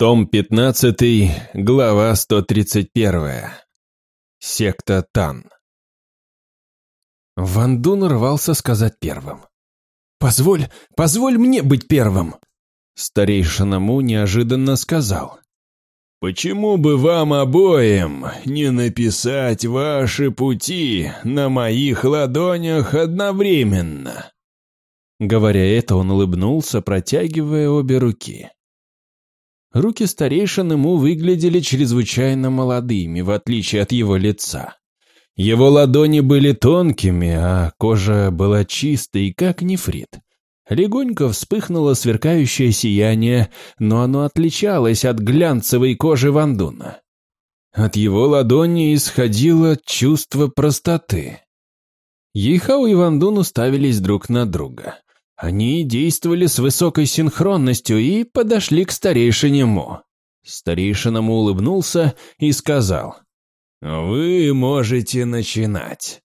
Том 15, глава 131. Секта Тан. Ван Дун рвался сказать первым. «Позволь, позволь мне быть первым!» Старейшина Му неожиданно сказал. «Почему бы вам обоим не написать ваши пути на моих ладонях одновременно?» Говоря это, он улыбнулся, протягивая обе руки. Руки старейшины ему выглядели чрезвычайно молодыми, в отличие от его лица. Его ладони были тонкими, а кожа была чистой, как нефрит. Легонько вспыхнуло сверкающее сияние, но оно отличалось от глянцевой кожи Вандуна. От его ладони исходило чувство простоты. Ейхау и Вандун уставились друг на друга. Они действовали с высокой синхронностью и подошли к старейшине Мо. Старейшина Мо улыбнулся и сказал, «Вы можете начинать».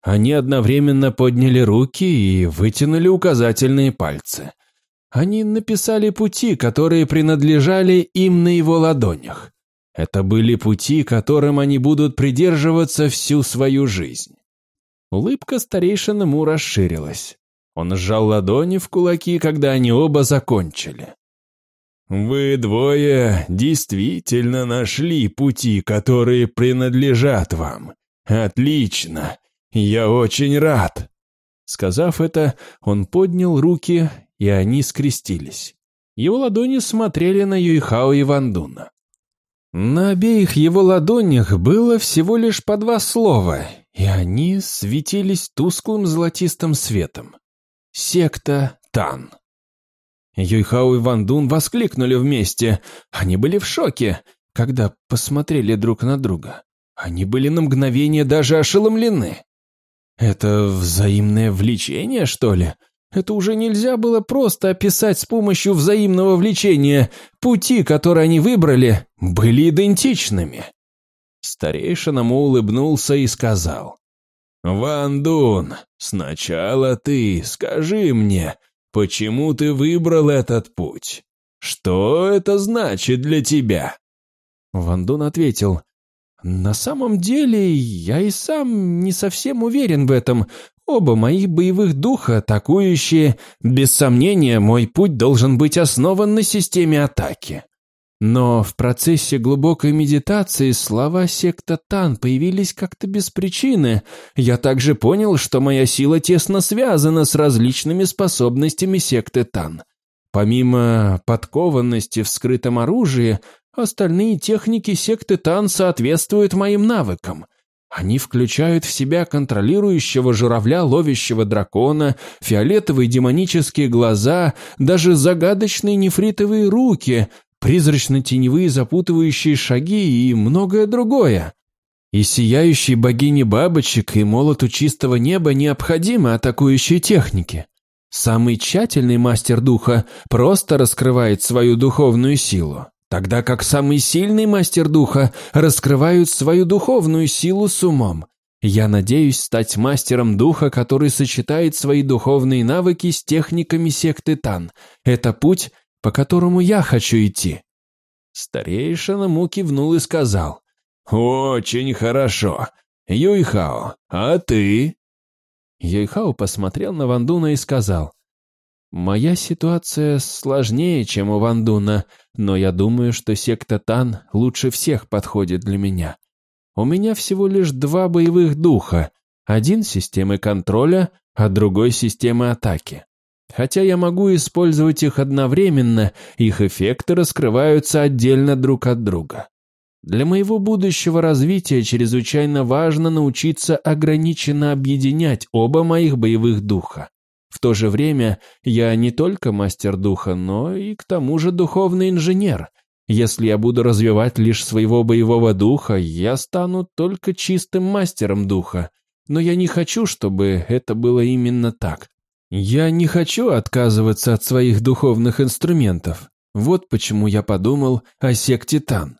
Они одновременно подняли руки и вытянули указательные пальцы. Они написали пути, которые принадлежали им на его ладонях. Это были пути, которым они будут придерживаться всю свою жизнь. Улыбка старейшины Му расширилась. Он сжал ладони в кулаки, когда они оба закончили. «Вы двое действительно нашли пути, которые принадлежат вам. Отлично! Я очень рад!» Сказав это, он поднял руки, и они скрестились. Его ладони смотрели на Юйхао и Вандуна. На обеих его ладонях было всего лишь по два слова, и они светились тусклым золотистым светом. Секта Тан. Юйхао и Ван Дун воскликнули вместе. Они были в шоке, когда посмотрели друг на друга. Они были на мгновение даже ошеломлены. Это взаимное влечение, что ли? Это уже нельзя было просто описать с помощью взаимного влечения. Пути, которые они выбрали, были идентичными. Старейшина Му улыбнулся и сказал. «Ван Дун, сначала ты скажи мне, почему ты выбрал этот путь? Что это значит для тебя?» Ван Дун ответил, «На самом деле, я и сам не совсем уверен в этом. Оба моих боевых духа атакующие. Без сомнения, мой путь должен быть основан на системе атаки. Но в процессе глубокой медитации слова секта Тан появились как-то без причины. Я также понял, что моя сила тесно связана с различными способностями секты Тан. Помимо подкованности в скрытом оружии, остальные техники секты Тан соответствуют моим навыкам. Они включают в себя контролирующего журавля, ловящего дракона, фиолетовые демонические глаза, даже загадочные нефритовые руки, призрачно-теневые запутывающие шаги и многое другое. И сияющей богине бабочек и молоту чистого неба необходимы атакующие техники. Самый тщательный мастер духа просто раскрывает свою духовную силу, тогда как самый сильный мастер духа раскрывает свою духовную силу с умом. Я надеюсь стать мастером духа, который сочетает свои духовные навыки с техниками секты Тан. Это путь, по которому я хочу идти». Старейшина Му кивнул и сказал. «Очень хорошо. Юйхао, а ты?» Юйхао посмотрел на Вандуна и сказал. «Моя ситуация сложнее, чем у Вандуна, но я думаю, что секта Тан лучше всех подходит для меня. У меня всего лишь два боевых духа, один системы контроля, а другой системы атаки. Хотя я могу использовать их одновременно, их эффекты раскрываются отдельно друг от друга. Для моего будущего развития чрезвычайно важно научиться ограниченно объединять оба моих боевых духа. В то же время я не только мастер духа, но и к тому же духовный инженер. Если я буду развивать лишь своего боевого духа, я стану только чистым мастером духа. Но я не хочу, чтобы это было именно так. Я не хочу отказываться от своих духовных инструментов. Вот почему я подумал о секте Тан.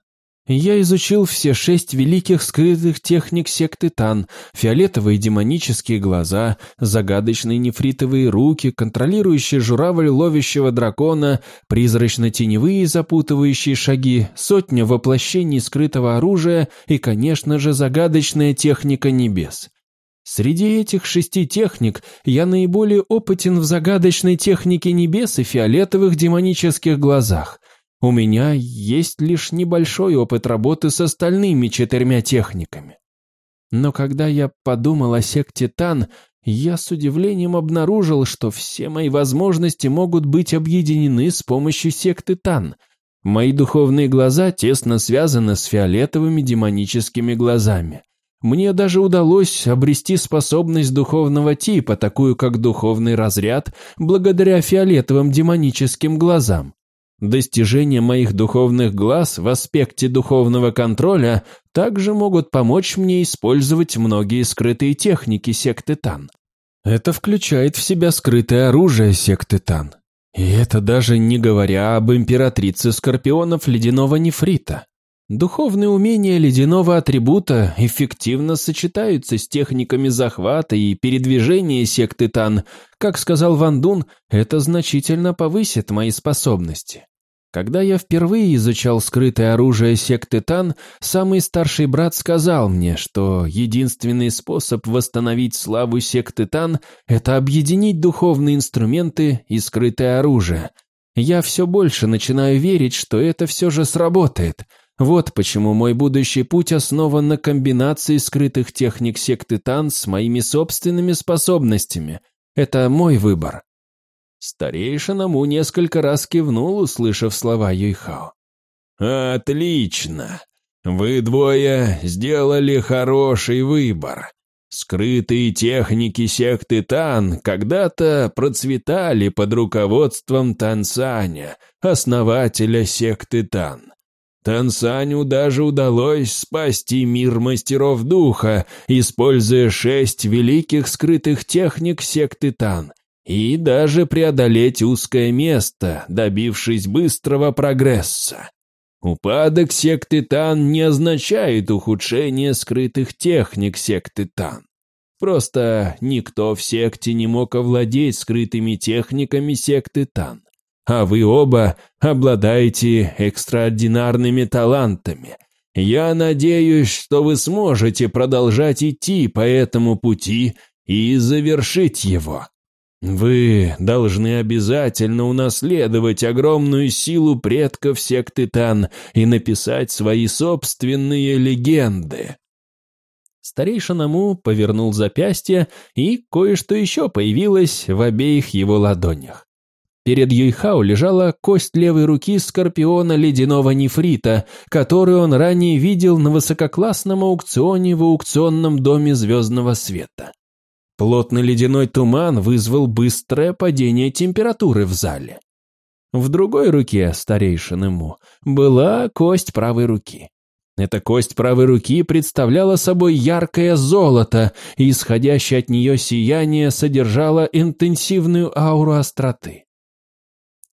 Я изучил все шесть великих скрытых техник секты Тан, фиолетовые демонические глаза, загадочные нефритовые руки, контролирующие журавль ловящего дракона, призрачно-теневые запутывающие шаги, сотня воплощений скрытого оружия и, конечно же, загадочная техника небес. Среди этих шести техник я наиболее опытен в загадочной технике небес и фиолетовых демонических глазах – у меня есть лишь небольшой опыт работы с остальными четырьмя техниками. Но когда я подумал о секте Тан, я с удивлением обнаружил, что все мои возможности могут быть объединены с помощью секты Тан. Мои духовные глаза тесно связаны с фиолетовыми демоническими глазами. Мне даже удалось обрести способность духовного типа, такую как духовный разряд, благодаря фиолетовым демоническим глазам. Достижения моих духовных глаз в аспекте духовного контроля также могут помочь мне использовать многие скрытые техники секты Тан. Это включает в себя скрытое оружие секты Тан. И это даже не говоря об императрице скорпионов ледяного нефрита. Духовные умения ледяного атрибута эффективно сочетаются с техниками захвата и передвижения секты Тан. Как сказал Ван Дун, это значительно повысит мои способности. Когда я впервые изучал скрытое оружие секты Тан, самый старший брат сказал мне, что единственный способ восстановить славу секты Тан – это объединить духовные инструменты и скрытое оружие. Я все больше начинаю верить, что это все же сработает. Вот почему мой будущий путь основан на комбинации скрытых техник секты Тан с моими собственными способностями. Это мой выбор. Старейшина Му несколько раз кивнул, услышав слова Юйхао. «Отлично! Вы двое сделали хороший выбор. Скрытые техники секты Тан когда-то процветали под руководством Тансаня, основателя секты Тан. Тансаню даже удалось спасти мир мастеров духа, используя шесть великих скрытых техник секты Тан, и даже преодолеть узкое место, добившись быстрого прогресса. Упадок секты Тан не означает ухудшение скрытых техник секты Тан. Просто никто в секте не мог овладеть скрытыми техниками секты Тан. А вы оба обладаете экстраординарными талантами. Я надеюсь, что вы сможете продолжать идти по этому пути и завершить его. Вы должны обязательно унаследовать огромную силу предков секты Тан и написать свои собственные легенды. Старейшина Му повернул запястье, и кое-что еще появилось в обеих его ладонях. Перед Юйхао лежала кость левой руки скорпиона ледяного нефрита, которую он ранее видел на высококлассном аукционе в аукционном доме Звездного Света. Плотный ледяной туман вызвал быстрое падение температуры в зале. В другой руке старейшины Му была кость правой руки. Эта кость правой руки представляла собой яркое золото, и исходящее от нее сияние содержало интенсивную ауру остроты.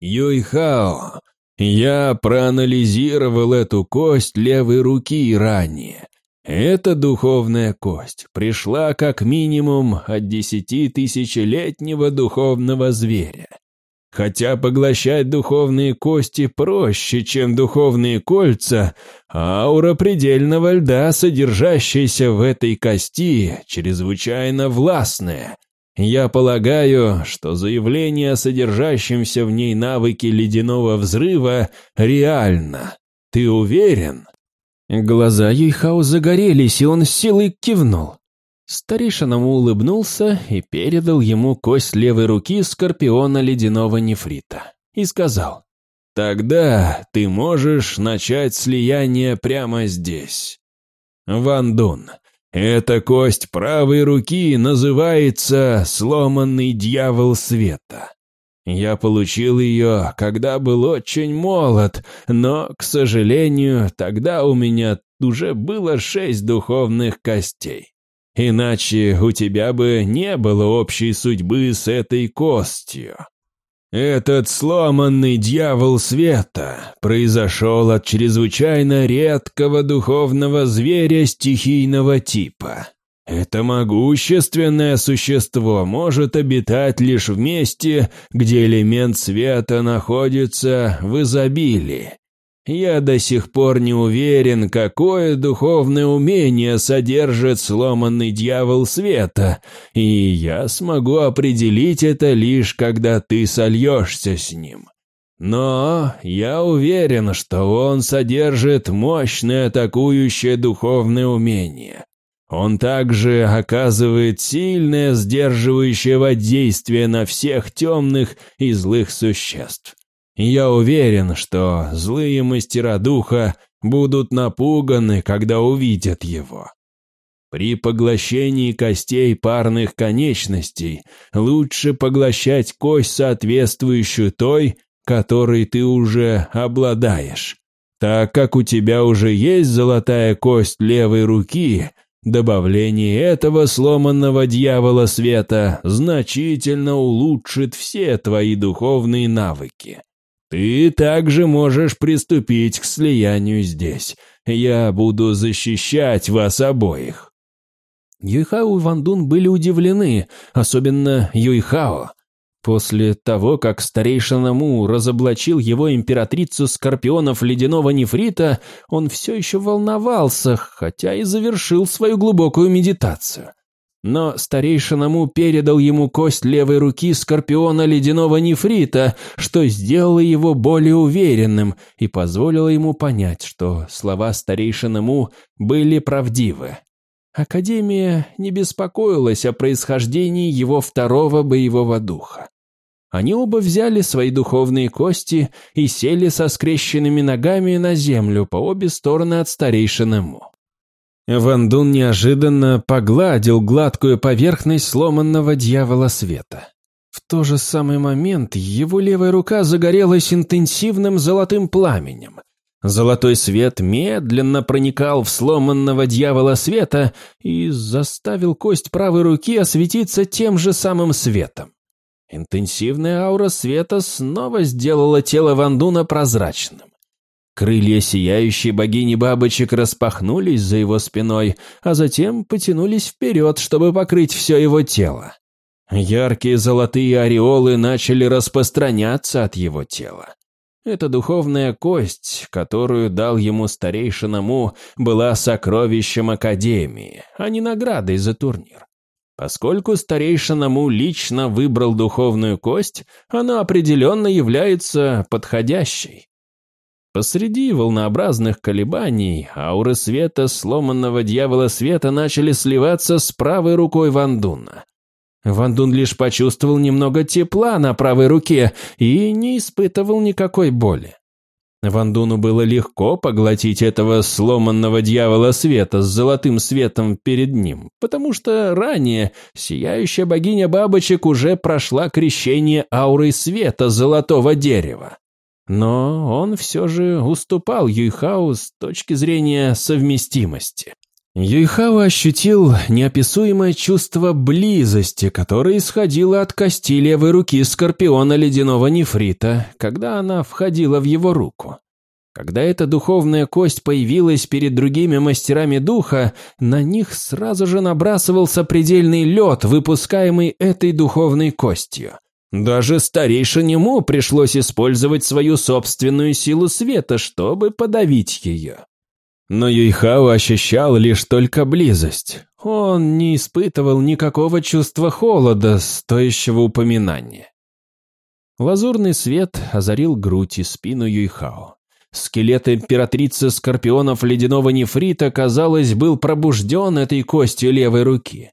«Юйхао, я проанализировал эту кость левой руки ранее эта духовная кость пришла как минимум от десяти тысячелетнего духовного зверя. Хотя поглощать духовные кости проще, чем духовные кольца, аура предельного льда, содержащаяся в этой кости, чрезвычайно властная. Я полагаю, что заявление о содержащемся в ней навыке ледяного взрыва реально. Ты уверен? Глаза Юйхао загорелись, и он с силой кивнул. Старейшина улыбнулся и передал ему кость левой руки скорпиона ледяного нефрита. И сказал, «Тогда ты можешь начать слияние прямо здесь. Ван Дун, эта кость правой руки называется «сломанный дьявол света». Я получил ее, когда был очень молод, но, к сожалению, тогда у меня уже было шесть духовных костей. Иначе у тебя бы не было общей судьбы с этой костью. Этот сломанный дьявол света произошел от чрезвычайно редкого духовного зверя стихийного типа. Это могущественное существо может обитать лишь в месте, где элемент света находится в изобилии. Я до сих пор не уверен, какое духовное умение содержит сломанный дьявол света, и я смогу определить это лишь, когда ты сольешься с ним. Но я уверен, что он содержит мощное атакующее духовное умение. Он также оказывает сильное сдерживающее воздействие на всех темных и злых существ. Я уверен, что злые мастера духа будут напуганы, когда увидят его. При поглощении костей парных конечностей лучше поглощать кость, соответствующую той, которой ты уже обладаешь. Так как у тебя уже есть золотая кость левой руки, добавление этого сломанного дьявола света значительно улучшит все твои духовные навыки. Ты также можешь приступить к слиянию здесь. Я буду защищать вас обоих». Юйхао и Вандун были удивлены, особенно Юйхао. После того, как старейшина Му разоблачил его императрицу скорпионов ледяного нефрита, он все еще волновался, хотя и завершил свою глубокую медитацию. Но старейшина Му передал ему кость левой руки скорпиона ледяного нефрита, что сделало его более уверенным и позволило ему понять, что слова старейшины Му были правдивы. Академия не беспокоилась о происхождении его второго боевого духа. Они оба взяли свои духовные кости и сели со скрещенными ногами на землю по обе стороны от старейшины. Ван Дун неожиданно погладил гладкую поверхность сломанного дьявола света. В тот же самый момент его левая рука загорелась интенсивным золотым пламенем. Золотой свет медленно проникал в сломанного дьявола света и заставил кость правой руки осветиться тем же самым светом. Интенсивная аура света снова сделала тело Вандуна прозрачным. Крылья сияющей богини бабочек распахнулись за его спиной, а затем потянулись вперед, чтобы покрыть все его тело. Яркие золотые ореолы начали распространяться от его тела. Эта духовная кость, которую дал ему старейшина Му, была сокровищем Академии, а не наградой за турнир. Поскольку старейшина Му лично выбрал духовную кость, она определенно является подходящей. Посреди волнообразных колебаний ауры света сломанного дьявола света начали сливаться с правой рукой Вандуна. Вандун лишь почувствовал немного тепла на правой руке и не испытывал никакой боли. Вандуну было легко поглотить этого сломанного дьявола света с золотым светом перед ним, потому что ранее сияющая богиня бабочек уже прошла крещение аурой света золотого дерева. Но он все же уступал Юйхау с точки зрения совместимости. Юйхао ощутил неописуемое чувство близости, которое исходило от кости левой руки скорпиона ледяного нефрита, когда она входила в его руку. Когда эта духовная кость появилась перед другими мастерами духа, на них сразу же набрасывался предельный лед, выпускаемый этой духовной костью. Даже старейшинему пришлось использовать свою собственную силу света, чтобы подавить ее. Но Юйхао ощущал лишь только близость. Он не испытывал никакого чувства холода, стоящего упоминания. Лазурный свет озарил грудь и спину Юйхао. Скелет императрицы скорпионов ледяного нефрита, казалось, был пробужден этой костью левой руки.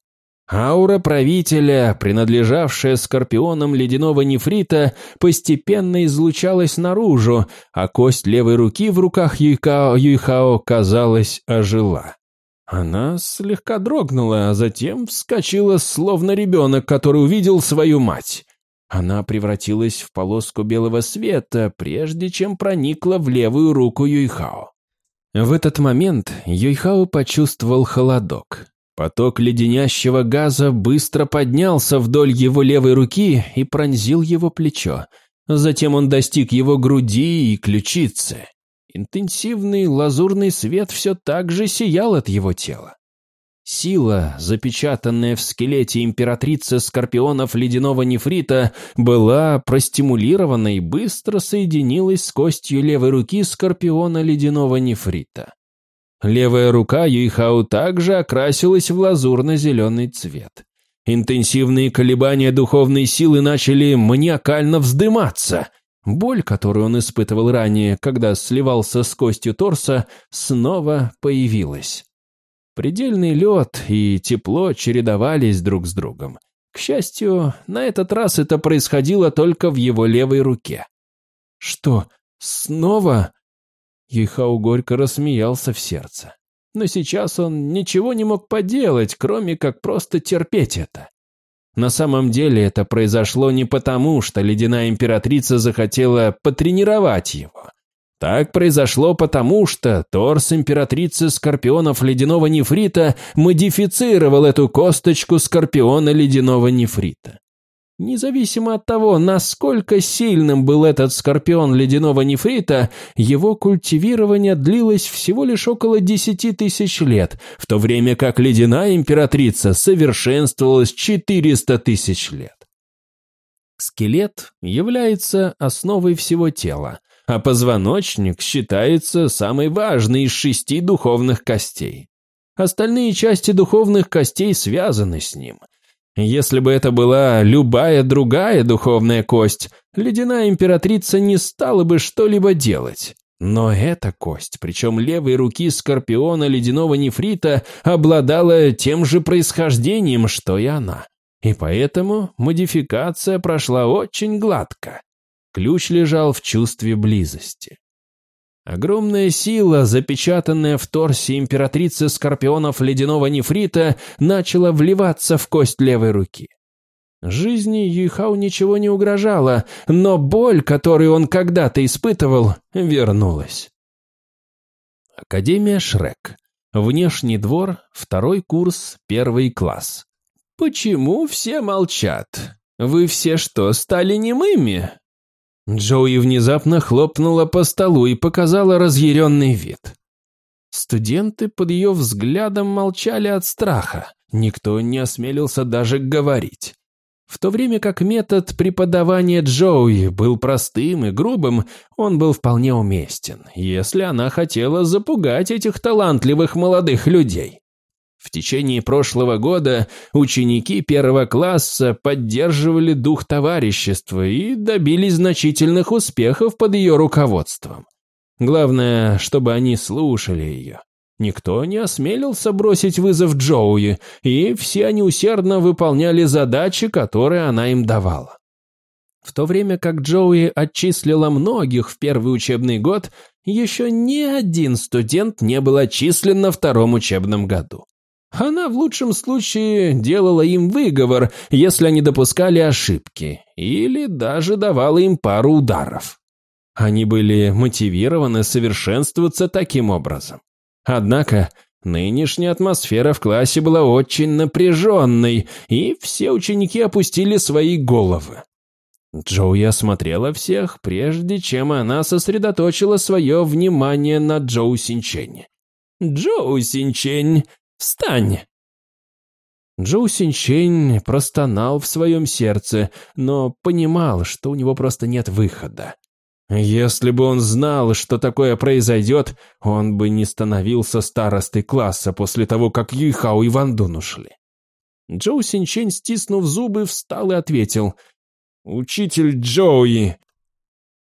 Аура правителя, принадлежавшая скорпионам ледяного нефрита, постепенно излучалась наружу, а кость левой руки в руках Юйхао, казалось, ожила. Она слегка дрогнула, а затем вскочила, словно ребенок, который увидел свою мать. Она превратилась в полоску белого света, прежде чем проникла в левую руку Юйхао. В этот момент Юйхао почувствовал холодок. Поток леденящего газа быстро поднялся вдоль его левой руки и пронзил его плечо. Затем он достиг его груди и ключицы. Интенсивный лазурный свет все так же сиял от его тела. Сила, запечатанная в скелете императрицы скорпионов ледяного нефрита, была простимулирована и быстро соединилась с костью левой руки скорпиона ледяного нефрита. Левая рука Юйхау также окрасилась в лазурно-зеленый цвет. Интенсивные колебания духовной силы начали маниакально вздыматься. Боль, которую он испытывал ранее, когда сливался с костью торса, снова появилась. Предельный лед и тепло чередовались друг с другом. К счастью, на этот раз это происходило только в его левой руке. «Что, снова?» Ейхау горько рассмеялся в сердце. Но сейчас он ничего не мог поделать, кроме как просто терпеть это. На самом деле это произошло не потому, что ледяная императрица захотела потренировать его. Так произошло потому, что торс императрицы скорпионов ледяного нефрита модифицировал эту косточку скорпиона ледяного нефрита. Независимо от того, насколько сильным был этот скорпион ледяного нефрита, его культивирование длилось всего лишь около десяти тысяч лет, в то время как ледяная императрица совершенствовалась 400 тысяч лет. Скелет является основой всего тела, а позвоночник считается самой важной из шести духовных костей. Остальные части духовных костей связаны с ним. Если бы это была любая другая духовная кость, ледяная императрица не стала бы что-либо делать. Но эта кость, причем левой руки скорпиона ледяного нефрита, обладала тем же происхождением, что и она. И поэтому модификация прошла очень гладко. Ключ лежал в чувстве близости. Огромная сила, запечатанная в торсе императрицы скорпионов ледяного нефрита, начала вливаться в кость левой руки. Жизни Юйхау ничего не угрожало, но боль, которую он когда-то испытывал, вернулась. Академия Шрек. Внешний двор, второй курс, первый класс. «Почему все молчат? Вы все что, стали немыми?» Джоуи внезапно хлопнула по столу и показала разъяренный вид. Студенты под ее взглядом молчали от страха. Никто не осмелился даже говорить. В то время как метод преподавания Джоуи был простым и грубым, он был вполне уместен, если она хотела запугать этих талантливых молодых людей. В течение прошлого года ученики первого класса поддерживали дух товарищества и добились значительных успехов под ее руководством. Главное, чтобы они слушали ее. Никто не осмелился бросить вызов Джоуи, и все они усердно выполняли задачи, которые она им давала. В то время как Джоуи отчислила многих в первый учебный год, еще ни один студент не был отчислен на втором учебном году. Она в лучшем случае делала им выговор, если они допускали ошибки, или даже давала им пару ударов. Они были мотивированы совершенствоваться таким образом. Однако нынешняя атмосфера в классе была очень напряженной, и все ученики опустили свои головы. Джоуи осмотрела всех, прежде чем она сосредоточила свое внимание на Джоу Синчень. «Джоу Синчень, Встань!» Джоу Синчень простонал в своем сердце, но понимал, что у него просто нет выхода. Если бы он знал, что такое произойдет, он бы не становился старостой класса после того, как Юйхао и Ван Дун ушли. Джоу Синчень, стиснув зубы, встал и ответил. «Учитель Джоуи!»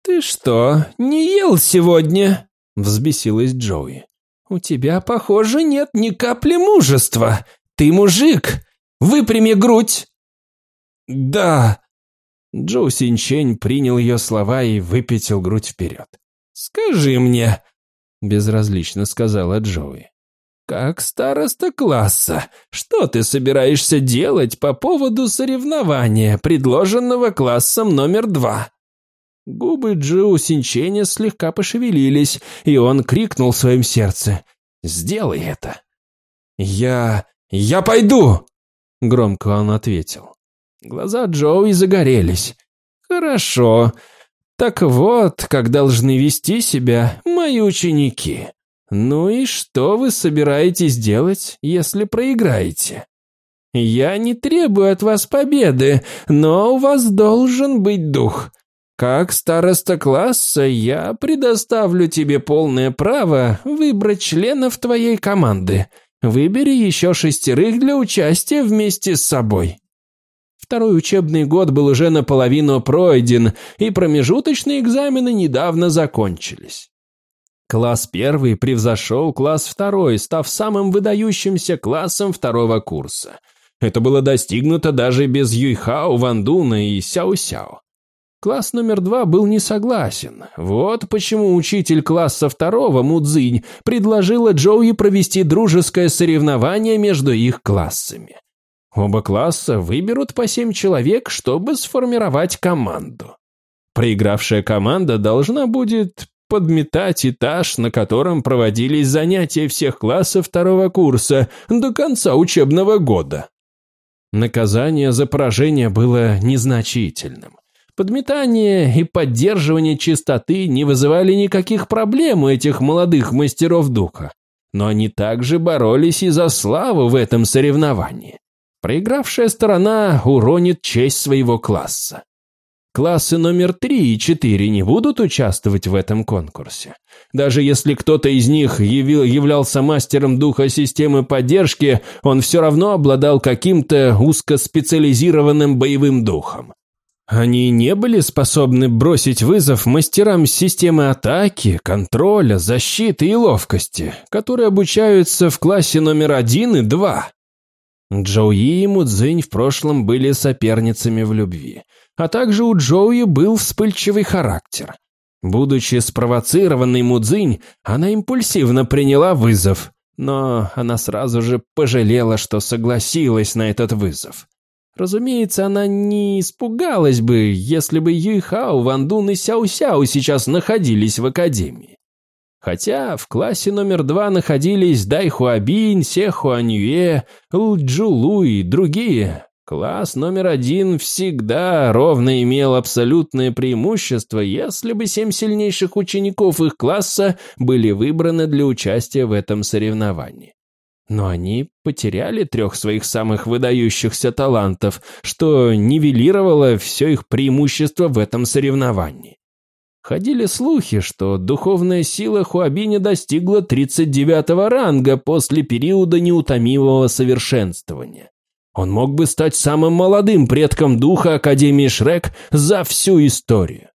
«Ты что, не ел сегодня?» — взбесилась Джоуи. «У тебя, похоже, нет ни капли мужества. Ты мужик. Выпрями грудь». «Да». Джоу Синчень принял ее слова и выпятил грудь вперед. «Скажи мне», — безразлично сказала Джоуи. «Как староста класса, что ты собираешься делать по поводу соревнования, предложенного классом номер два?» Губы Джиу Синченя слегка пошевелились, и он крикнул в своем сердце. «Сделай это!» «Я... я пойду!» Громко он ответил. Глаза Джоуи загорелись. «Хорошо. Так вот, как должны вести себя мои ученики. Ну и что вы собираетесь делать, если проиграете? Я не требую от вас победы, но у вас должен быть дух. Как староста класса я предоставлю тебе полное право выбрать членов твоей команды. Выбери еще шестерых для участия вместе с собой. Второй учебный год был уже наполовину пройден, и промежуточные экзамены недавно закончились. Класс первый превзошел класс второй, став самым выдающимся классом второго курса. Это было достигнуто даже без Юйхао, Вандуна и Сяо-Сяо. Класс номер два был не согласен. Вот почему учитель класса второго, Мудзинь, предложила Джоуи провести дружеское соревнование между их классами. Оба класса выберут по семь человек, чтобы сформировать команду. Проигравшая команда должна будет подметать этаж, на котором проводились занятия всех классов второго курса до конца учебного года. Наказание за поражение было незначительным. Подметание и поддерживание чистоты не вызывали никаких проблем у этих молодых мастеров духа. Но они также боролись и за славу в этом соревновании. Проигравшая сторона уронит честь своего класса. Классы номер 3 и 4 не будут участвовать в этом конкурсе. Даже если кто-то из них явил, являлся мастером духа системы поддержки, он все равно обладал каким-то узкоспециализированным боевым духом. Они не были способны бросить вызов мастерам системы атаки, контроля, защиты и ловкости, которые обучаются в классе номер 1 и 2. Джоуи и Мудзинь в прошлом были соперницами в любви, а также у Джоуи был вспыльчивый характер. Будучи спровоцированной Мудзинь, она импульсивно приняла вызов, но она сразу же пожалела, что согласилась на этот вызов. Разумеется, она не испугалась бы, если бы Юйхао, Вандун и Сяо-Сяо сейчас находились в академии. Хотя в классе номер два находились Дай Хуабинь, Се Хуаньюэ, Лджулу и другие. Класс номер один всегда ровно имел абсолютное преимущество, если бы семь сильнейших учеников их класса были выбраны для участия в этом соревновании. Но они потеряли трех своих самых выдающихся талантов, что нивелировало все их преимущество в этом соревновании. Ходили слухи, что духовная сила Хуабиня достигла 39-го ранга после периода неутомимого совершенствования. Он мог бы стать самым молодым предком духа Академии Шрек за всю историю.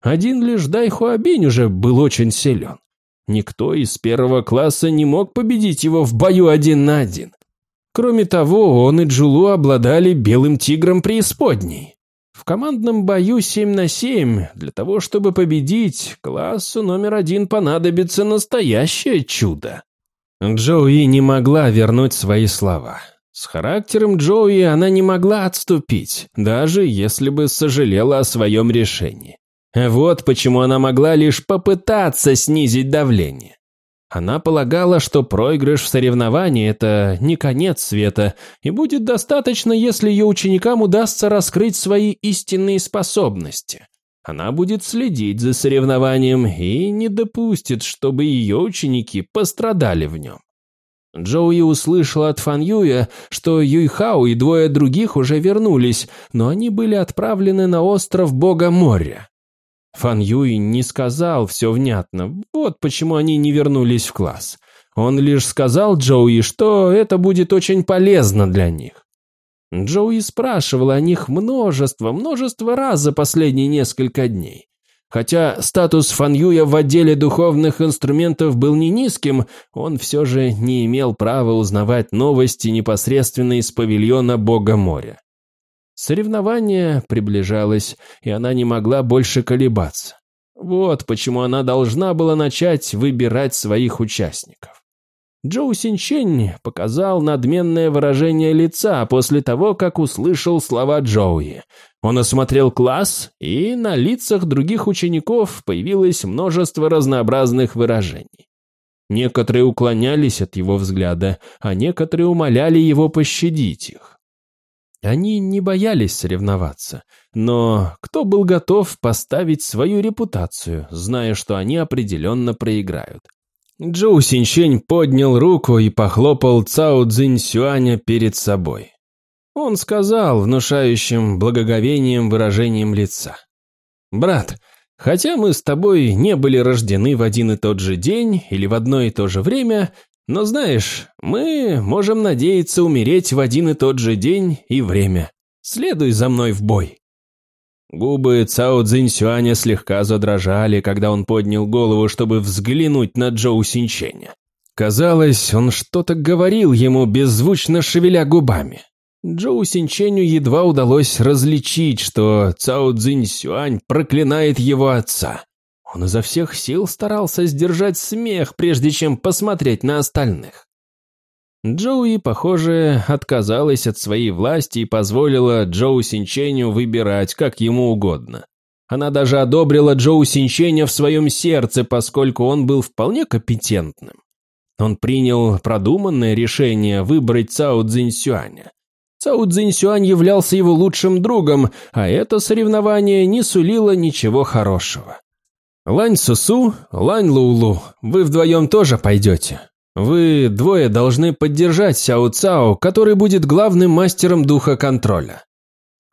Один лишь Дай Хуабинь уже был очень силен. Никто из первого класса не мог победить его в бою один на один. Кроме того, он и Джулу обладали белым тигром преисподней. В командном бою 7 на 7 для того, чтобы победить, классу номер один понадобится настоящее чудо. Джоуи не могла вернуть свои слова. С характером Джоуи она не могла отступить, даже если бы сожалела о своем решении. Вот почему она могла лишь попытаться снизить давление. Она полагала, что проигрыш в соревновании – это не конец света, и будет достаточно, если ее ученикам удастся раскрыть свои истинные способности. Она будет следить за соревнованием и не допустит, чтобы ее ученики пострадали в нем. Джоуи услышал от Фан Юя, что Юйхао и двое других уже вернулись, но они были отправлены на остров Бога моря. Фан Юй не сказал все внятно, вот почему они не вернулись в класс. Он лишь сказал Джоуи, что это будет очень полезно для них. Джоуи спрашивал о них множество, множество раз за последние несколько дней. Хотя статус Фан Юя в отделе духовных инструментов был не низким, он все же не имел права узнавать новости непосредственно из павильона Бога моря. Соревнование приближалось, и она не могла больше колебаться. Вот почему она должна была начать выбирать своих участников. Джоу Синчень показал надменное выражение лица после того, как услышал слова Джоуи. Он осмотрел класс, и на лицах других учеников появилось множество разнообразных выражений. Некоторые уклонялись от его взгляда, а некоторые умоляли его пощадить их. Они не боялись соревноваться, но кто был готов поставить свою репутацию, зная, что они определенно проиграют? Джоу Синьчень поднял руку и похлопал Цао Цзинь Сюаня перед собой. Он сказал внушающим благоговением выражением лица. «Брат, хотя мы с тобой не были рождены в один и тот же день или в одно и то же время, но знаешь, мы можем надеяться умереть в один и тот же день и время. Следуй за мной в бой». Губы Цао Цзинь Сюаня слегка задрожали, когда он поднял голову, чтобы взглянуть на Джоу Синченя. Казалось, он что-то говорил ему, беззвучно шевеля губами. Джоу Синченю едва удалось различить, что Цао Цзинь Сюань проклинает его отца. Он изо всех сил старался сдержать смех, прежде чем посмотреть на остальных. Джоуи, похоже, отказалась от своей власти и позволила Джоу Синченю выбирать, как ему угодно. Она даже одобрила Джоу Синченя в своем сердце, поскольку он был вполне компетентным. Он принял продуманное решение выбрать Цао Цзиньсюаня. Цао Цзиньсюань являлся его лучшим другом, а это соревнование не сулило ничего хорошего. «Лань Сусу, Лань Лулу, вы вдвоем тоже пойдете. Вы двое должны поддержать Сяо Цао, который будет главным мастером духа контроля».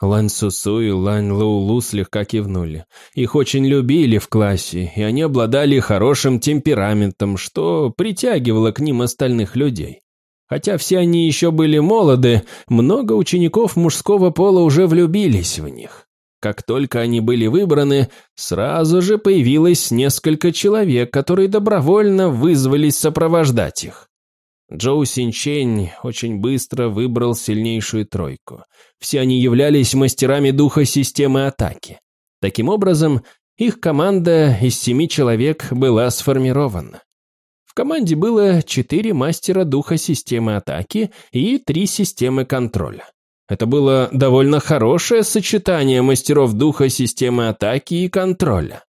Лань Сусу и Лань Лулу слегка кивнули. Их очень любили в классе, и они обладали хорошим темпераментом, что притягивало к ним остальных людей. Хотя все они еще были молоды, много учеников мужского пола уже влюбились в них. Как только они были выбраны, сразу же появилось несколько человек, которые добровольно вызвались сопровождать их. Джоу Синчень очень быстро выбрал сильнейшую тройку. Все они являлись мастерами духа системы атаки. Таким образом, их команда из семи человек была сформирована. В команде было четыре мастера духа системы атаки и три системы контроля. Это было довольно хорошее сочетание мастеров духа системы атаки и контроля.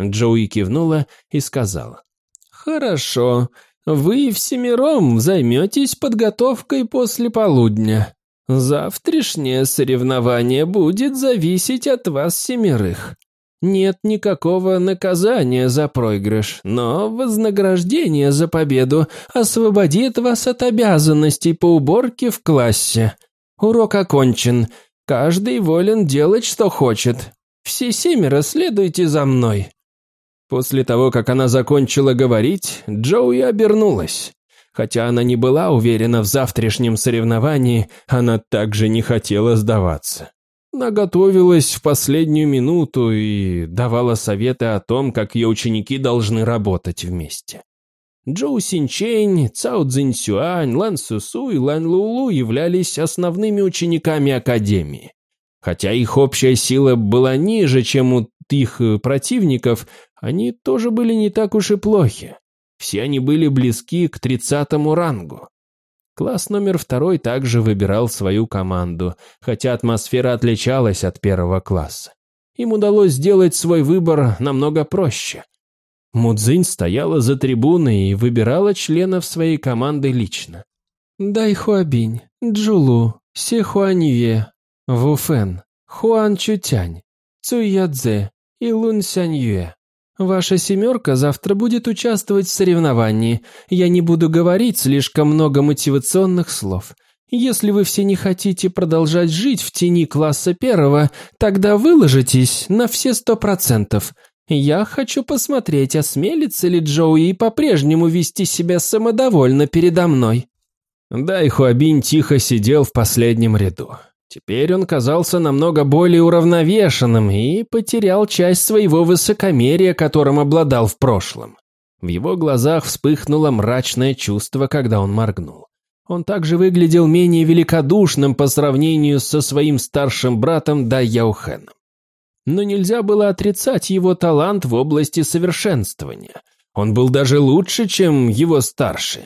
Джоуи кивнула и сказала. «Хорошо, вы всемиром займетесь подготовкой после полудня. Завтрашнее соревнование будет зависеть от вас семерых. Нет никакого наказания за проигрыш, но вознаграждение за победу освободит вас от обязанностей по уборке в классе. Урок окончен. Каждый волен делать, что хочет. Все семеро следуйте за мной». После того, как она закончила говорить, Джоуи обернулась. Хотя она не была уверена в завтрашнем соревновании, она также не хотела сдаваться. Она готовилась в последнюю минуту и давала советы о том, как ее ученики должны работать вместе. Джоу Синчень, Цао Цзиньсюань, Лан Сусу и Лан Лулу являлись основными учениками Академии. Хотя их общая сила была ниже, чем у их противников, они тоже были не так уж и плохи. Все они были близки к тридцатому рангу. Класс номер второй также выбирал свою команду, хотя атмосфера отличалась от первого класса. Им удалось сделать свой выбор намного проще. Мудзинь стояла за трибуной и выбирала членов своей команды лично. Дай Хуабинь, Джулу, Си Хуаньюе, Вуфен, Хуан Чутянь, Цуядзе и Лун Сяньюе. Ваша семерка завтра будет участвовать в соревновании. Я не буду говорить слишком много мотивационных слов. Если вы все не хотите продолжать жить в тени класса первого, тогда выложитесь на все сто процентов – я хочу посмотреть, осмелится ли Джоуи по-прежнему вести себя самодовольно передо мной. Дай Хуабинь тихо сидел в последнем ряду. Теперь он казался намного более уравновешенным и потерял часть своего высокомерия, которым обладал в прошлом. В его глазах вспыхнуло мрачное чувство, когда он моргнул. Он также выглядел менее великодушным по сравнению со своим старшим братом Дай Яухеном но нельзя было отрицать его талант в области совершенствования. Он был даже лучше, чем его старший.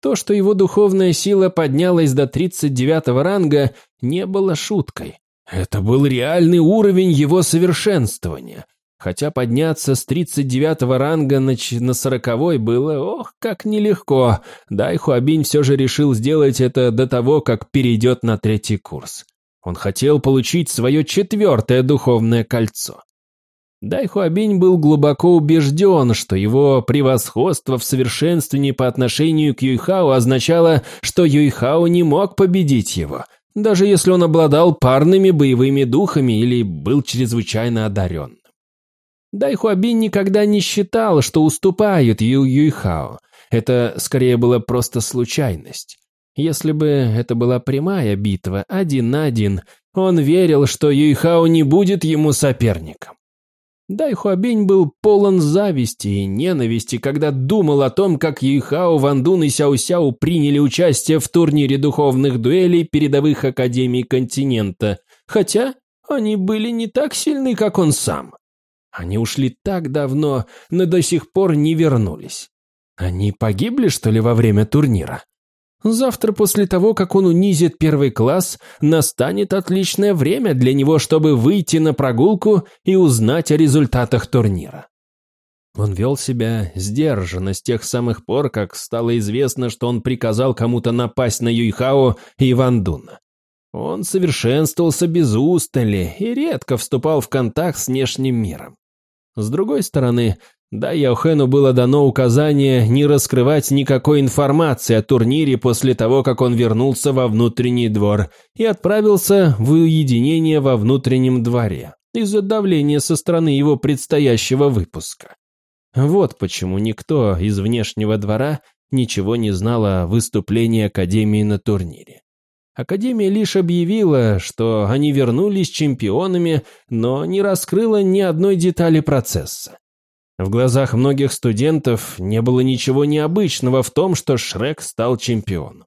То, что его духовная сила поднялась до 39 ранга, не было шуткой. Это был реальный уровень его совершенствования. Хотя подняться с 39-го ранга на, на 40-й было, ох, как нелегко. Дай Хуабинь все же решил сделать это до того, как перейдет на третий курс. Он хотел получить свое четвертое духовное кольцо. Дай Хуабинь был глубоко убежден, что его превосходство в совершенствовании по отношению к Юйхао означало, что Юйхао не мог победить его, даже если он обладал парными боевыми духами или был чрезвычайно одарен. Дай Хуабин никогда не считал, что уступает Ю Юйхао. Это скорее была просто случайность. Если бы это была прямая битва, один на один, он верил, что Юйхао не будет ему соперником. Дай Хуабинь был полон зависти и ненависти, когда думал о том, как Юйхао, Вандун и Сяо-Сяо приняли участие в турнире духовных дуэлей передовых академий континента, хотя они были не так сильны, как он сам. Они ушли так давно, но до сих пор не вернулись. Они погибли, что ли, во время турнира? Завтра после того, как он унизит первый класс, настанет отличное время для него, чтобы выйти на прогулку и узнать о результатах турнира. Он вел себя сдержанно с тех самых пор, как стало известно, что он приказал кому-то напасть на Юйхао и Вандуна. Он совершенствовался без устали и редко вступал в контакт с внешним миром. С другой стороны, да Яохену было дано указание не раскрывать никакой информации о турнире после того, как он вернулся во внутренний двор и отправился в уединение во внутреннем дворе из-за давления со стороны его предстоящего выпуска. Вот почему никто из внешнего двора ничего не знал о выступлении Академии на турнире. Академия лишь объявила, что они вернулись чемпионами, но не раскрыла ни одной детали процесса. В глазах многих студентов не было ничего необычного в том, что Шрек стал чемпионом.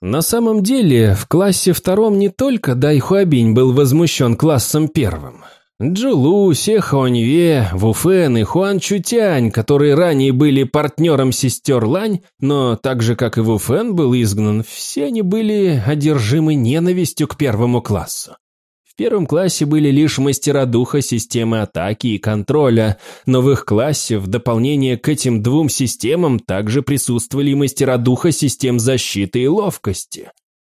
На самом деле, в классе втором не только Дай Хуабинь был возмущен классом первым. Джулу, Сехуанье, Вуфен и Хуан Чутянь, которые ранее были партнером сестер Лань, но так же, как и Вуфен был изгнан, все они были одержимы ненавистью к первому классу. В первом классе были лишь мастера духа системы атаки и контроля, но в их классе в дополнение к этим двум системам также присутствовали мастера духа систем защиты и ловкости.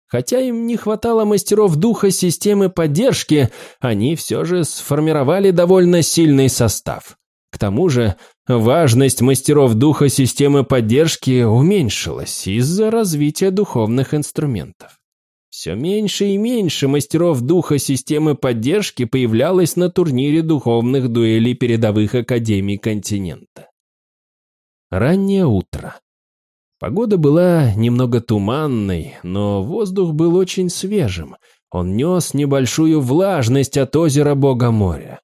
Хотя им не хватало мастеров духа системы поддержки, они все же сформировали довольно сильный состав. К тому же, важность мастеров духа системы поддержки уменьшилась из-за развития духовных инструментов. Все меньше и меньше мастеров духа системы поддержки появлялось на турнире духовных дуэлей передовых академий континента. Раннее утро. Погода была немного туманной, но воздух был очень свежим. Он нес небольшую влажность от озера Бога моря.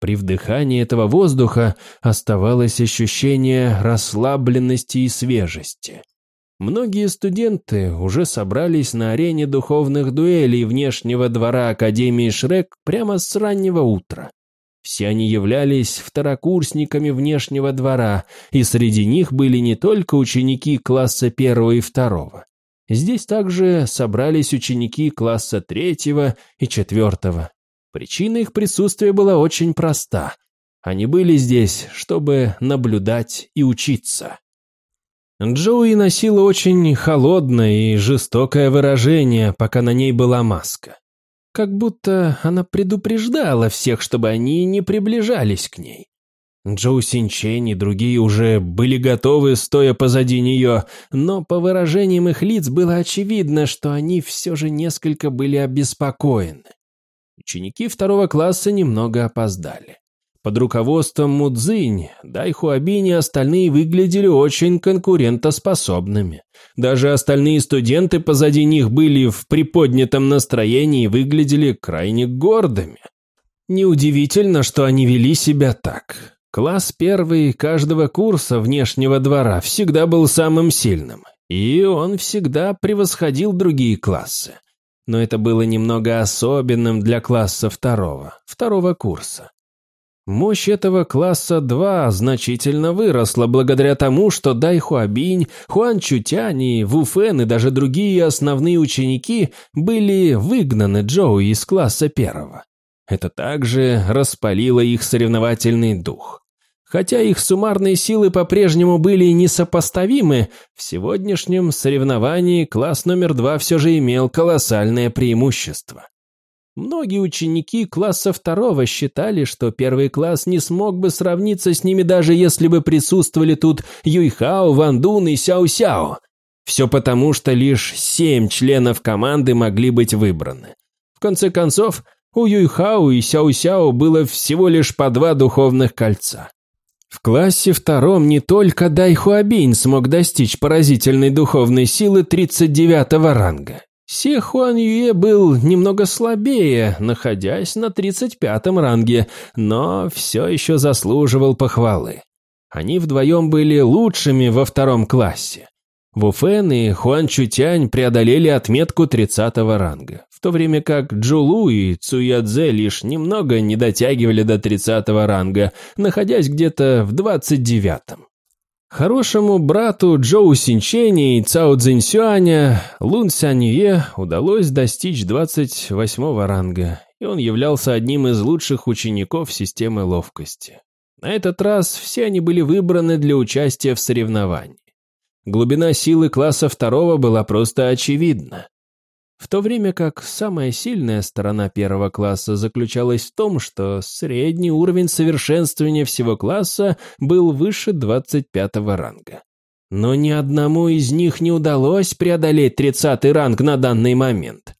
При вдыхании этого воздуха оставалось ощущение расслабленности и свежести. Многие студенты уже собрались на арене духовных дуэлей внешнего двора Академии Шрек прямо с раннего утра. Все они являлись второкурсниками внешнего двора, и среди них были не только ученики класса первого и второго. Здесь также собрались ученики класса третьего и четвертого. Причина их присутствия была очень проста. Они были здесь, чтобы наблюдать и учиться. Джоуи носила очень холодное и жестокое выражение, пока на ней была маска. Как будто она предупреждала всех, чтобы они не приближались к ней. Джоу Синчень и другие уже были готовы, стоя позади нее, но по выражениям их лиц было очевидно, что они все же несколько были обеспокоены. Ученики второго класса немного опоздали. Под руководством Мудзинь, Дайхуабинь и остальные выглядели очень конкурентоспособными. Даже остальные студенты позади них были в приподнятом настроении и выглядели крайне гордыми. Неудивительно, что они вели себя так. Класс первый каждого курса внешнего двора всегда был самым сильным, и он всегда превосходил другие классы. Но это было немного особенным для класса второго, второго курса. Мощь этого класса 2 значительно выросла благодаря тому, что Дай Хуабинь, Хуан Чутянь и Ву Фэн и даже другие основные ученики были выгнаны Джоуи из класса первого. Это также распалило их соревновательный дух. Хотя их суммарные силы по-прежнему были несопоставимы, в сегодняшнем соревновании класс номер два все же имел колоссальное преимущество. Многие ученики класса второго считали, что первый класс не смог бы сравниться с ними даже если бы присутствовали тут Юйхао, Ван Дун и Сяо Сяо. Все потому, что лишь семь членов команды могли быть выбраны. В конце концов, у Юйхао и Сяо Сяо было всего лишь по два духовных кольца. В классе втором не только Дай Хуабинь смог достичь поразительной духовной силы 39 ранга. Се Хуан Юе был немного слабее, находясь на 35-м ранге, но все еще заслуживал похвалы. Они вдвоем были лучшими во втором классе. Ву Фэн и Хуан Чутянь преодолели отметку 30 ранга, в то время как Джулу и Цуядзе лишь немного не дотягивали до 30 ранга, находясь где-то в 29-м. Хорошему брату Джоу Синчени и Цао Цзиньсюаня Лун Сянье удалось достичь 28 ранга, и он являлся одним из лучших учеников системы ловкости. На этот раз все они были выбраны для участия в соревновании. Глубина силы класса второго была просто очевидна. В то время как самая сильная сторона первого класса заключалась в том, что средний уровень совершенствования всего класса был выше 25 ранга. Но ни одному из них не удалось преодолеть 30 ранг на данный момент.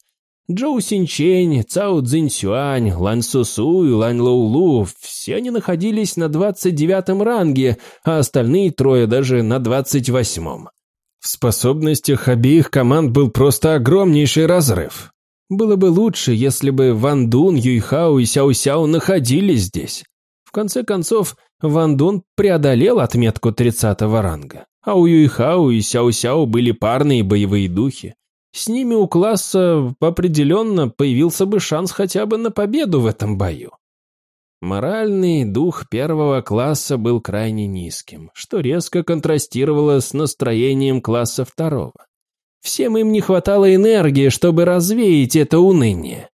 Джоу Синчень, Цао Цзиньсюань, Лан Сусу и Лан Лоулу – все они находились на 29 ранге, а остальные трое даже на 28-м. В способностях обеих команд был просто огромнейший разрыв. Было бы лучше, если бы Ван Дун, Юйхао и Сяо Сяо находились здесь. В конце концов, Ван Дун преодолел отметку 30 ранга, а у Юйхао и Сяо Сяо были парные боевые духи. С ними у класса определенно появился бы шанс хотя бы на победу в этом бою. Моральный дух первого класса был крайне низким, что резко контрастировало с настроением класса второго. Всем им не хватало энергии, чтобы развеять это уныние.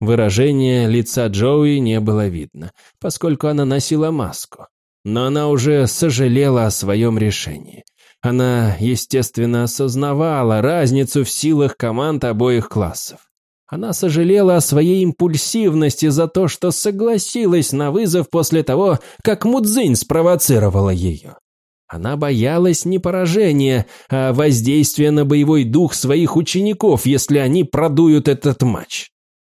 Выражение лица Джоуи не было видно, поскольку она носила маску. Но она уже сожалела о своем решении. Она, естественно, осознавала разницу в силах команд обоих классов. Она сожалела о своей импульсивности за то, что согласилась на вызов после того, как Мудзинь спровоцировала ее. Она боялась не поражения, а воздействия на боевой дух своих учеников, если они продуют этот матч.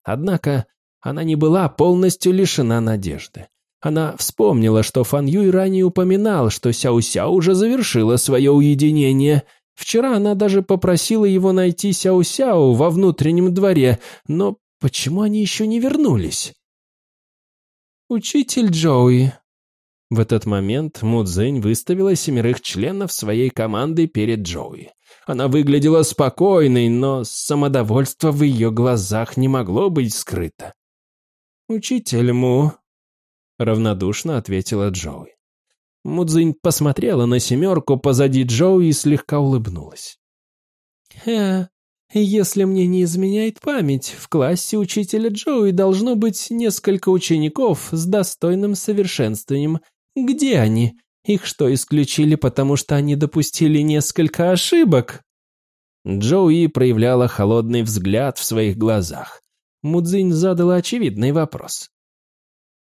Однако она не была полностью лишена надежды. Она вспомнила, что Фан Юй ранее упоминал, что Сяо Сяо уже завершила свое уединение – Вчера она даже попросила его найти Сяо-Сяо во внутреннем дворе, но почему они еще не вернулись? «Учитель Джоуи». В этот момент Мудзинь выставила семерых членов своей команды перед Джоуи. Она выглядела спокойной, но самодовольство в ее глазах не могло быть скрыто. «Учитель Му», — равнодушно ответила Джоуи. Мудзинь посмотрела на семерку позади Джоу и слегка улыбнулась. «Э, если мне не изменяет память, в классе учителя Джоуи должно быть несколько учеников с достойным совершенствованием. Где они? Их что, исключили, потому что они допустили несколько ошибок?» Джоуи проявляла холодный взгляд в своих глазах. Мудзинь задала очевидный вопрос.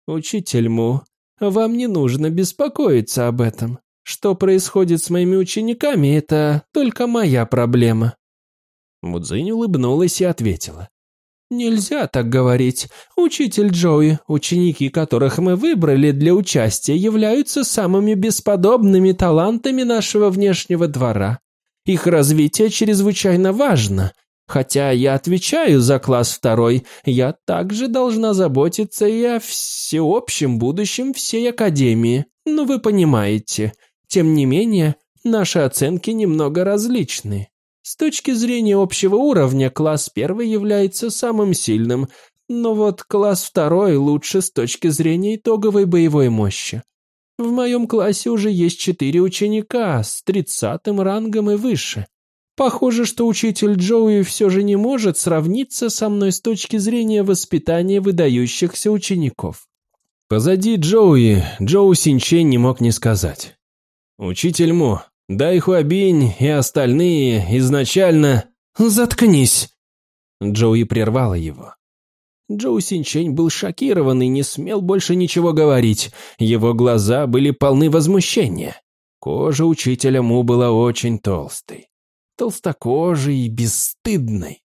«Учитель Му, вам не нужно беспокоиться об этом. Что происходит с моими учениками, это только моя проблема». Мудзинь улыбнулась и ответила. «Нельзя так говорить. Учитель Джоуи, ученики которых мы выбрали для участия, являются самыми бесподобными талантами нашего внешнего двора. Их развитие чрезвычайно важно, Хотя я отвечаю за класс второй, я также должна заботиться и о всеобщем будущем всей Академии. Ну, вы понимаете. Тем не менее, наши оценки немного различны. С точки зрения общего уровня, класс первый является самым сильным, но вот класс второй лучше с точки зрения итоговой боевой мощи. В моем классе уже есть четыре ученика с тридцатым рангом и выше. Похоже, что учитель Джоуи все же не может сравниться со мной с точки зрения воспитания выдающихся учеников». Позади Джоуи Джоу Синчен не мог не сказать. «Учитель Му, Дай Хуабинь и остальные изначально...» «Заткнись!» Джоуи прервала его. Джоу Синчень был шокирован и не смел больше ничего говорить. Его глаза были полны возмущения. Кожа учителя Му была очень толстой. Толстокожей и бесстыдной.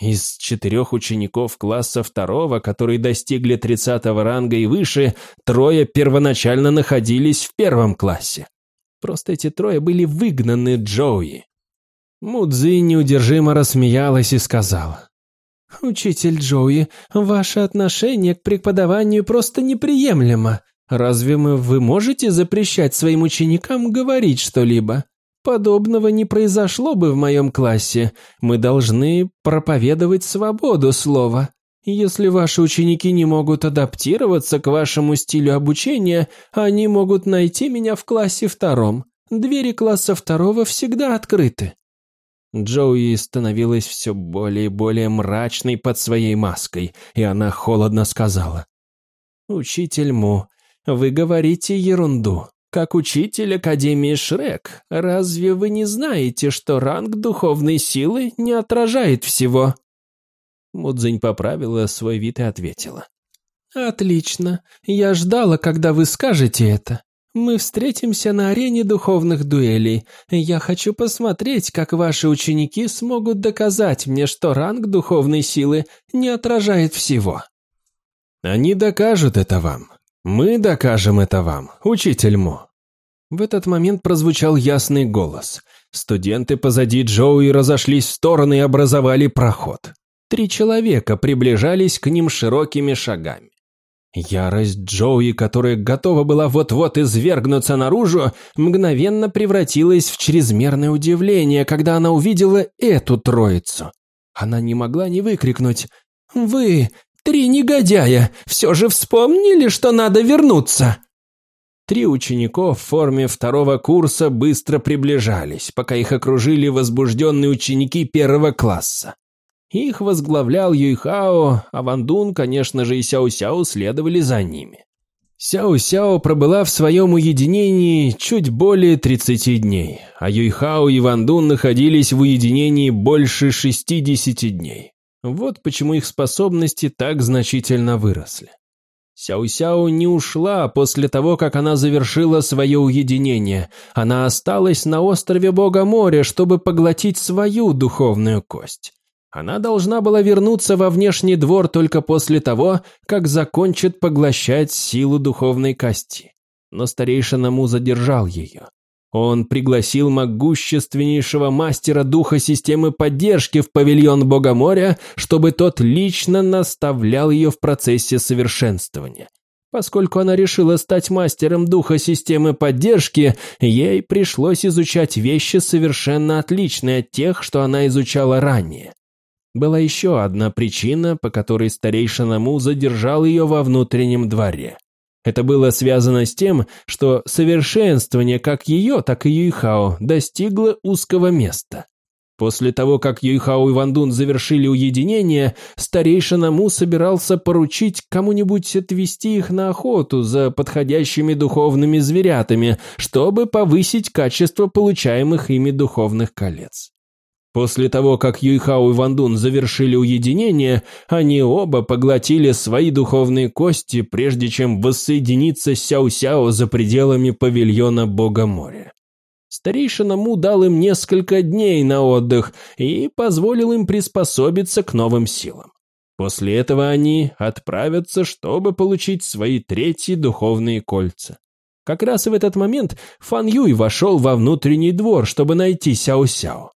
Из четырех учеников класса второго, которые достигли тридцатого ранга и выше, трое первоначально находились в первом классе. Просто эти трое были выгнаны Джоуи. Мудзи неудержимо рассмеялась и сказала. «Учитель Джоуи, ваше отношение к преподаванию просто неприемлемо. Разве вы можете запрещать своим ученикам говорить что-либо? Подобного не произошло бы в моем классе. Мы должны проповедовать свободу слова. Если ваши ученики не могут адаптироваться к вашему стилю обучения, они могут найти меня в классе втором. Двери класса второго всегда открыты. Джоуи становилась все более и более мрачной под своей маской, и она холодно сказала. «Учитель Му, вы говорите ерунду. Как учитель Академии Шрек, разве вы не знаете, что ранг духовной силы не отражает всего?» Мудзинь поправила свой вид и ответила. «Отлично. Я ждала, когда вы скажете это. Мы встретимся на арене духовных дуэлей. Я хочу посмотреть, как ваши ученики смогут доказать мне, что ранг духовной силы не отражает всего. Они докажут это вам. Мы докажем это вам, учитель Мо. В этот момент прозвучал ясный голос. Студенты позади Джоуи разошлись в стороны и образовали проход. Три человека приближались к ним широкими шагами. Ярость Джоуи, которая готова была вот-вот извергнуться наружу, мгновенно превратилась в чрезмерное удивление, когда она увидела эту троицу. Она не могла не выкрикнуть «Вы, три негодяя, все же вспомнили, что надо вернуться!» Три учеников в форме второго курса быстро приближались, пока их окружили возбужденные ученики первого класса. Их возглавлял Юйхао, а Ван Дун, конечно же, и Сяо-Сяо следовали за ними. Сяо-Сяо пробыла в своем уединении чуть более 30 дней, а Юйхао и Ван Дун находились в уединении больше 60 дней. Вот почему их способности так значительно выросли. Сяо-Сяо не ушла после того, как она завершила свое уединение. Она осталась на острове Бога моря, чтобы поглотить свою духовную кость. Она должна была вернуться во внешний двор только после того, как закончит поглощать силу духовной кости. Но старейшина Му задержал ее. Он пригласил могущественнейшего мастера духа системы поддержки в павильон Бога моря, чтобы тот лично наставлял ее в процессе совершенствования. Поскольку она решила стать мастером духа системы поддержки, ей пришлось изучать вещи совершенно отличные от тех, что она изучала ранее. Была еще одна причина, по которой старейшина Му задержал ее во внутреннем дворе. Это было связано с тем, что совершенствование как ее, так и Юйхао достигло узкого места. После того, как Юйхао и Вандун завершили уединение, старейшина Му собирался поручить кому-нибудь отвести их на охоту за подходящими духовными зверятами, чтобы повысить качество получаемых ими духовных колец. После того, как Юйхао и Вандун завершили уединение, они оба поглотили свои духовные кости, прежде чем воссоединиться с Сяо-Сяо за пределами павильона Бога моря. Старейшина Му дал им несколько дней на отдых и позволил им приспособиться к новым силам. После этого они отправятся, чтобы получить свои третьи духовные кольца. Как раз в этот момент Фан Юй вошел во внутренний двор, чтобы найти Сяо-Сяо.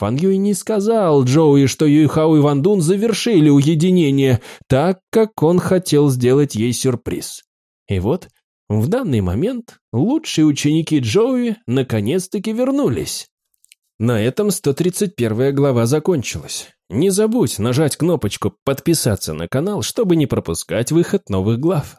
Фан Юй не сказал Джоуи, что Юйхао и Ван Дун завершили уединение, так как он хотел сделать ей сюрприз. И вот, в данный момент, лучшие ученики Джоуи наконец-таки вернулись. На этом 131 глава закончилась. Не забудь нажать кнопочку «Подписаться на канал», чтобы не пропускать выход новых глав.